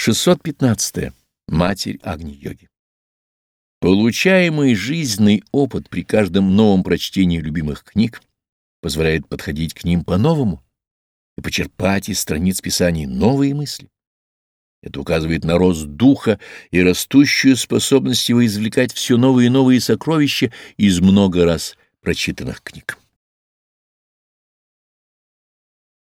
615. -е. Матерь Агни-йоги. Получаемый жизненный опыт при каждом новом прочтении любимых книг позволяет подходить к ним по-новому и почерпать из страниц Писаний новые мысли. Это указывает на рост духа и растущую способность его извлекать все новые и новые сокровища из много раз прочитанных книг.